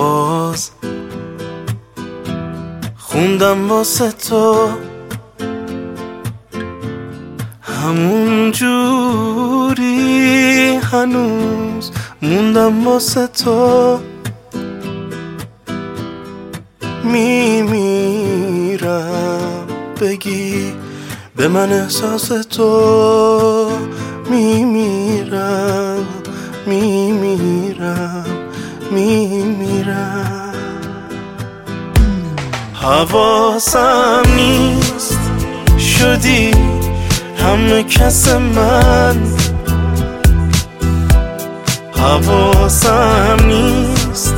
باز خوندم واسه تو همون جوری هنوز موندم واسه تو. میمیرم بگی به من احساس تو. حواسم نیست. شدی همه کس من. حواسم نیست.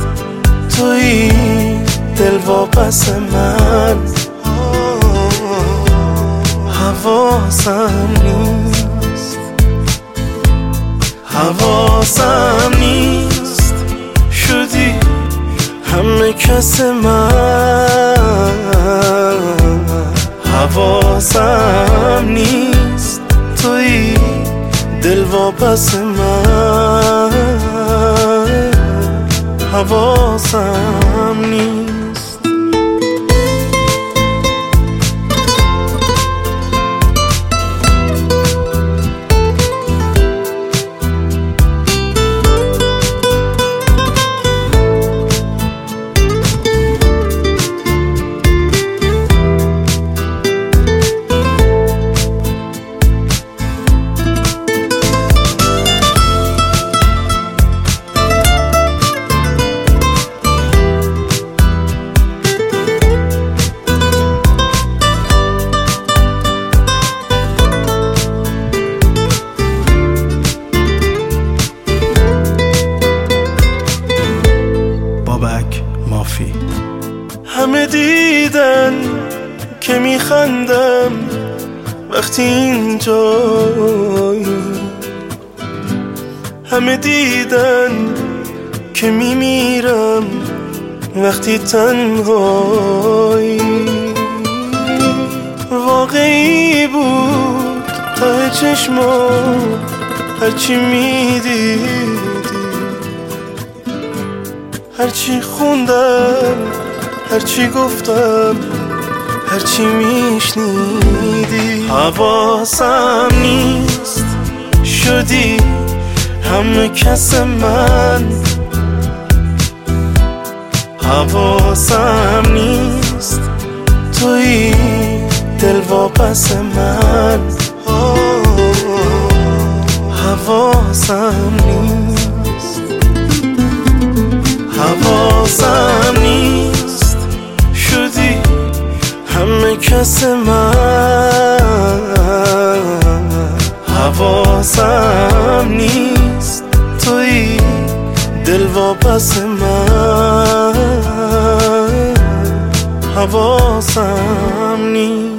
توی دل واپس من. حواسم نیست. حواسم نیست. شدی همه کس من. حواسم نیست. توی دل واپس من. حواسم نیست. دیدن که میخندم وقتی اینجایی. همه دیدن که میمیرم وقتی تنهایی. واقعی بود ته چشما هرچی می‌دیدی. هرچی خوندم هرچی گفتم هرچی میشنیدی حواسم نیست. شدی همه کس من. حواسم نیست. توی دل واپس من. حواسم نیست. حواسم نیست. کس من حواسم نیست. توی دل واپس من حواسم نیست.